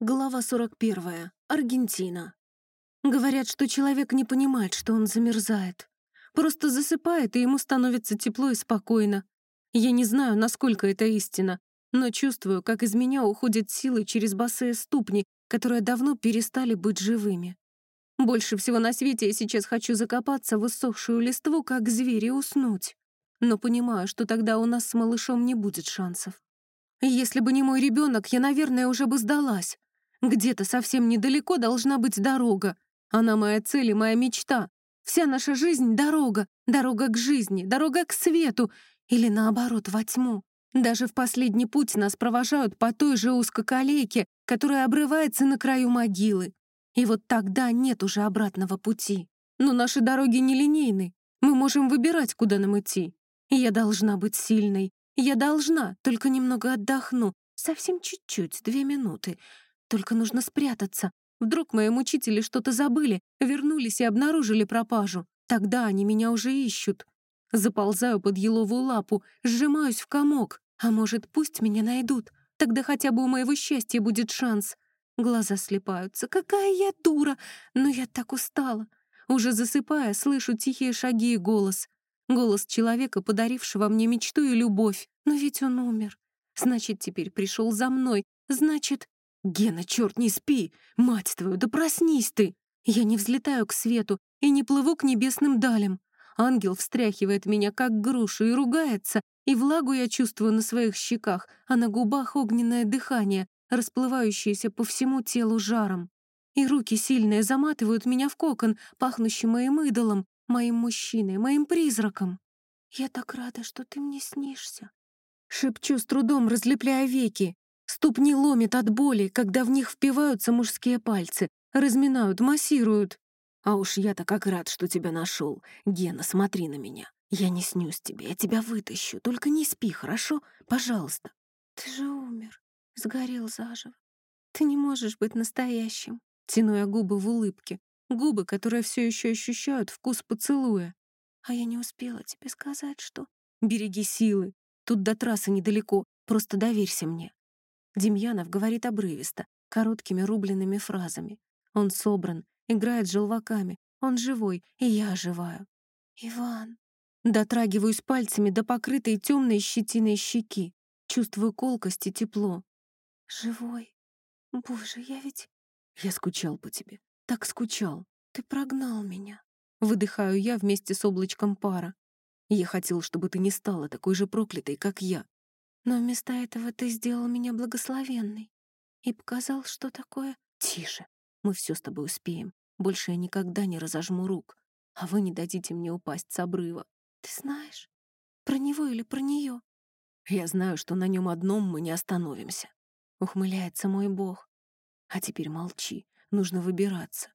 Глава 41. Аргентина. Говорят, что человек не понимает, что он замерзает. Просто засыпает, и ему становится тепло и спокойно. Я не знаю, насколько это истина, но чувствую, как из меня уходят силы через босые ступни, которые давно перестали быть живыми. Больше всего на свете я сейчас хочу закопаться в иссохшую листву, как зверь, и уснуть. Но понимаю, что тогда у нас с малышом не будет шансов. Если бы не мой ребенок, я, наверное, уже бы сдалась. Где-то совсем недалеко должна быть дорога. Она моя цель и моя мечта. Вся наша жизнь — дорога. Дорога к жизни, дорога к свету. Или наоборот, во тьму. Даже в последний путь нас провожают по той же узкоколейке, которая обрывается на краю могилы. И вот тогда нет уже обратного пути. Но наши дороги нелинейны. Мы можем выбирать, куда нам идти. Я должна быть сильной. Я должна, только немного отдохну. Совсем чуть-чуть, две минуты. Только нужно спрятаться. Вдруг мои мучители что-то забыли, вернулись и обнаружили пропажу. Тогда они меня уже ищут. Заползаю под еловую лапу, сжимаюсь в комок. А может, пусть меня найдут. Тогда хотя бы у моего счастья будет шанс. Глаза слепаются. Какая я дура! Но я так устала. Уже засыпая, слышу тихие шаги и голос. Голос человека, подарившего мне мечту и любовь. Но ведь он умер. Значит, теперь пришел за мной. Значит... «Гена, черт, не спи! Мать твою, да проснись ты!» Я не взлетаю к свету и не плыву к небесным далям. Ангел встряхивает меня, как грушу, и ругается, и влагу я чувствую на своих щеках, а на губах огненное дыхание, расплывающееся по всему телу жаром. И руки сильные заматывают меня в кокон, пахнущий моим идолом, моим мужчиной, моим призраком. «Я так рада, что ты мне снишься», — шепчу с трудом, разлепляя веки. Ступни ломит от боли, когда в них впиваются мужские пальцы, разминают, массируют. А уж я-то как рад, что тебя нашел. Гена, смотри на меня. Я не снюсь тебе, я тебя вытащу. Только не спи, хорошо? Пожалуйста. Ты же умер, сгорел заживо. Ты не можешь быть настоящим. Тяну я губы в улыбке. Губы, которые все еще ощущают вкус поцелуя. А я не успела тебе сказать, что... Береги силы. Тут до трассы недалеко. Просто доверься мне. Демьянов говорит обрывисто, короткими рубленными фразами. Он собран, играет желваками, он живой, и я оживаю. «Иван...» Дотрагиваюсь пальцами до покрытой темной щетиной щеки. Чувствую колкость и тепло. «Живой? Боже, я ведь...» «Я скучал по тебе. Так скучал. Ты прогнал меня». Выдыхаю я вместе с облачком пара. Я хотел, чтобы ты не стала такой же проклятой, как я. Но вместо этого ты сделал меня благословенной и показал, что такое... Тише, мы все с тобой успеем. Больше я никогда не разожму рук, а вы не дадите мне упасть с обрыва. Ты знаешь, про него или про нее? Я знаю, что на нем одном мы не остановимся. Ухмыляется мой бог. А теперь молчи, нужно выбираться.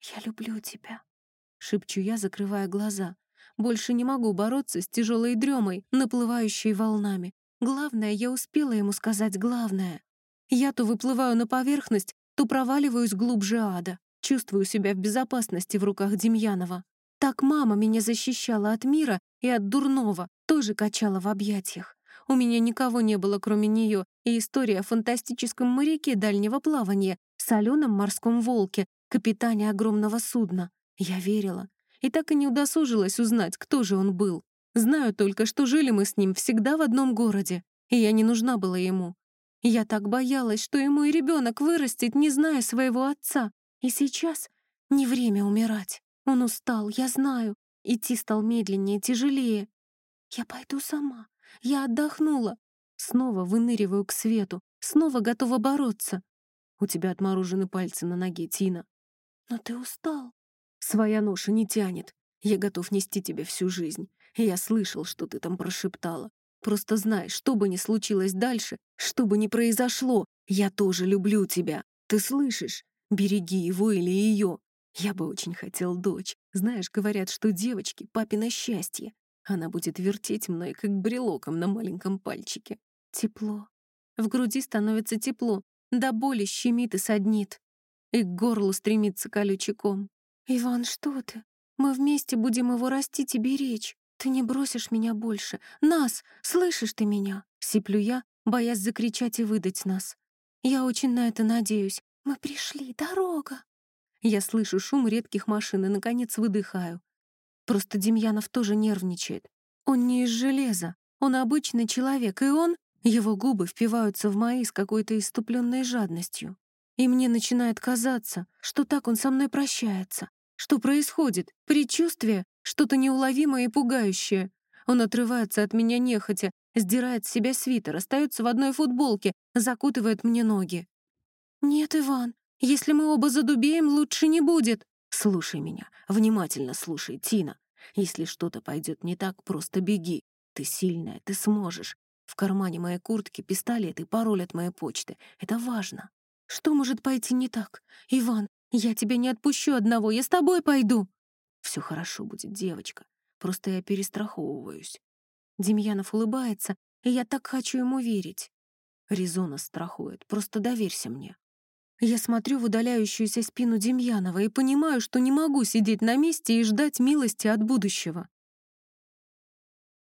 Я люблю тебя. Шепчу я, закрывая глаза. Больше не могу бороться с тяжелой дремой, наплывающей волнами. Главное, я успела ему сказать главное. Я то выплываю на поверхность, то проваливаюсь глубже ада. Чувствую себя в безопасности в руках Демьянова. Так мама меня защищала от мира и от дурного, тоже качала в объятиях. У меня никого не было, кроме нее, и история о фантастическом моряке дальнего плавания, соленом морском волке, капитане огромного судна. Я верила. И так и не удосужилась узнать, кто же он был. Знаю только, что жили мы с ним всегда в одном городе, и я не нужна была ему. Я так боялась, что ему и ребенок вырастет, не зная своего отца. И сейчас не время умирать. Он устал, я знаю. Идти стал медленнее, тяжелее. Я пойду сама. Я отдохнула. Снова выныриваю к свету. Снова готова бороться. У тебя отморожены пальцы на ноге, Тина. Но ты устал. Своя ноша не тянет. Я готов нести тебя всю жизнь. Я слышал, что ты там прошептала. Просто знай, что бы ни случилось дальше, что бы ни произошло, я тоже люблю тебя. Ты слышишь? Береги его или ее. Я бы очень хотел дочь. Знаешь, говорят, что девочки — папино счастье. Она будет вертеть мной, как брелоком на маленьком пальчике. Тепло. В груди становится тепло, до боли щемит и саднит. И к горлу стремится колючий ком. «Иван, что ты? Мы вместе будем его растить и беречь. «Ты не бросишь меня больше! Нас! Слышишь ты меня?» — сиплю я, боясь закричать и выдать нас. «Я очень на это надеюсь. «Мы пришли, дорога!» Я слышу шум редких машин и, наконец, выдыхаю. Просто Демьянов тоже нервничает. Он не из железа, он обычный человек, и он... Его губы впиваются в мои с какой-то иступленной жадностью. И мне начинает казаться, что так он со мной прощается. Что происходит? Предчувствие? Что-то неуловимое и пугающее. Он отрывается от меня нехотя, сдирает с себя свитер, остается в одной футболке, закутывает мне ноги. «Нет, Иван, если мы оба задубеем, лучше не будет». «Слушай меня, внимательно слушай, Тина. Если что-то пойдет не так, просто беги. Ты сильная, ты сможешь. В кармане моей куртки пистолет и пароль от моей почты. Это важно. Что может пойти не так? Иван, я тебя не отпущу одного, я с тобой пойду. Все хорошо будет, девочка. Просто я перестраховываюсь. Демьянов улыбается, и я так хочу ему верить. Резона страхует, просто доверься мне. Я смотрю в удаляющуюся спину Демьянова и понимаю, что не могу сидеть на месте и ждать милости от будущего.